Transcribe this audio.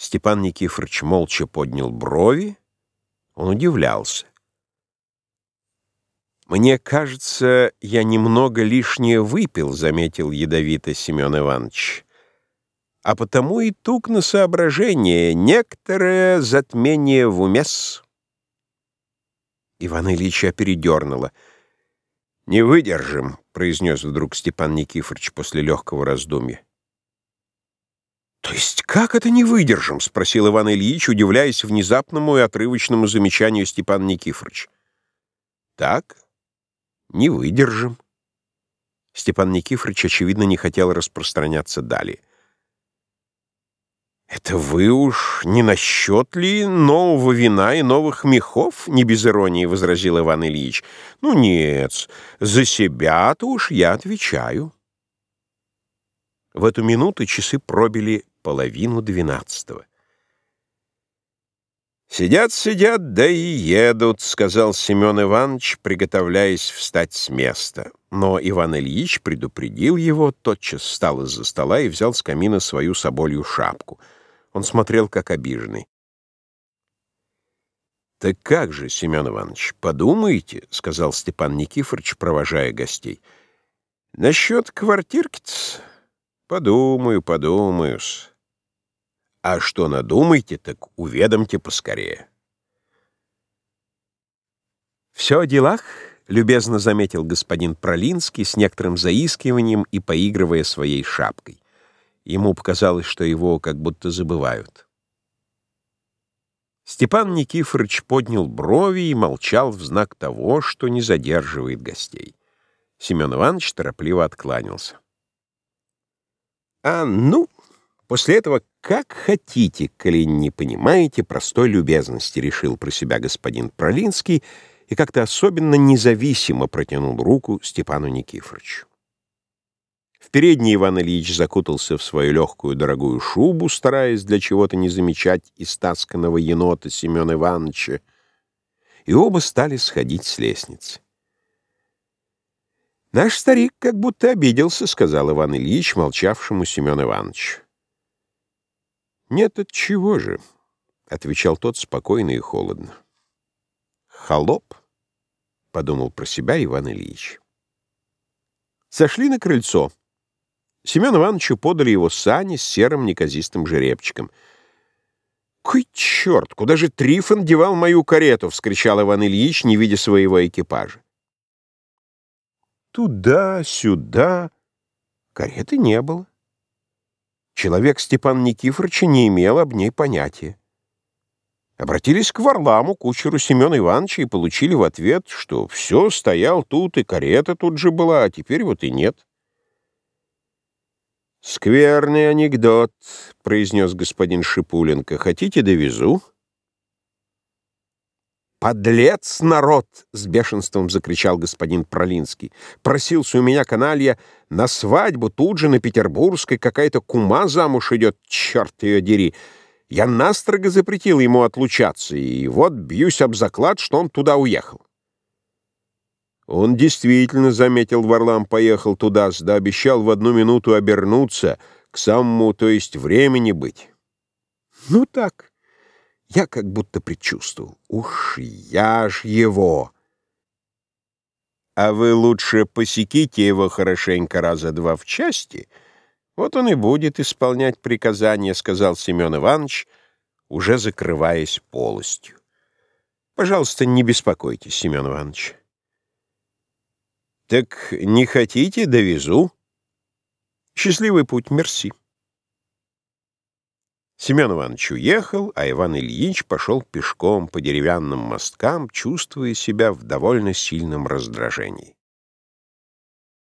Степан Никифорович молча поднял брови. Он удивлялся. «Мне кажется, я немного лишнее выпил», — заметил ядовито Семен Иванович. «А потому и тук на соображение, некоторое затмение в умес». Иван Ильича передернуло. «Не выдержим», — произнес вдруг Степан Никифорович после легкого раздумья. «То есть как это не выдержим?» — спросил Иван Ильич, удивляясь внезапному и отрывочному замечанию Степана Никифоровича. «Так, не выдержим». Степан Никифорович, очевидно, не хотел распространяться далее. «Это вы уж не насчет ли нового вина и новых мехов?» — не без иронии возразил Иван Ильич. «Ну нет, за себя-то уж я отвечаю». В эту минуту часы пробили половину двенадцатого. «Сидят, сидят, да и едут», — сказал Семен Иванович, приготовляясь встать с места. Но Иван Ильич предупредил его, тотчас встал из-за стола и взял с камина свою соболью шапку. Он смотрел, как обиженный. «Так как же, Семен Иванович, подумайте», — сказал Степан Никифорович, провожая гостей. «Насчет квартирки-то подумаю, подумаю-с». А что надумаете, так уведомьте поскорее. «Все о делах?» — любезно заметил господин Пролинский с некоторым заискиванием и поигрывая своей шапкой. Ему показалось, что его как будто забывают. Степан Никифорович поднял брови и молчал в знак того, что не задерживает гостей. Семен Иванович торопливо откланялся. «А ну!» После этого «как хотите, коли не понимаете простой любезности», — решил про себя господин Пролинский и как-то особенно независимо протянул руку Степану Никифоровичу. В передней Иван Ильич закутался в свою легкую дорогую шубу, стараясь для чего-то не замечать истасканного енота Семена Ивановича, и оба стали сходить с лестницы. «Наш старик как будто обиделся», — сказал Иван Ильич, молчавшему Семен Ивановичу. «Нет, от чего же?» — отвечал тот спокойно и холодно. «Холоп», — подумал про себя Иван Ильич. Сошли на крыльцо. Семен Ивановичу подали его сани с серым неказистым жеребчиком. «Кой черт, куда же Трифон девал мою карету?» — вскричал Иван Ильич, не видя своего экипажа. Туда, сюда. Кареты не было. Человек Степан Никифоровича не имел об ней понятия. Обратились к Варламу, кучеру Семена Ивановича, и получили в ответ, что все стоял тут, и карета тут же была, а теперь вот и нет. «Скверный анекдот», — произнес господин Шипуленко. «Хотите, довезу?» «Подлец народ!» — с бешенством закричал господин Пролинский. «Просился у меня каналья на свадьбу, тут же на Петербургской какая-то кума замуж идет, черт ее дери! Я настрого запретил ему отлучаться, и вот бьюсь об заклад, что он туда уехал». Он действительно, заметил Варлам, поехал туда, да обещал в одну минуту обернуться, к самому, то есть времени быть. «Ну так». Я как будто предчувствовал. Уж я ж его. А вы лучше посеките его хорошенько раза два в части. Вот он и будет исполнять приказания, сказал Семен Иванович, уже закрываясь полностью. Пожалуйста, не беспокойтесь, Семен Иванович. Так не хотите, довезу. Счастливый путь, мерси. Семен Иванович уехал, а Иван Ильич пошел пешком по деревянным мосткам, чувствуя себя в довольно сильном раздражении.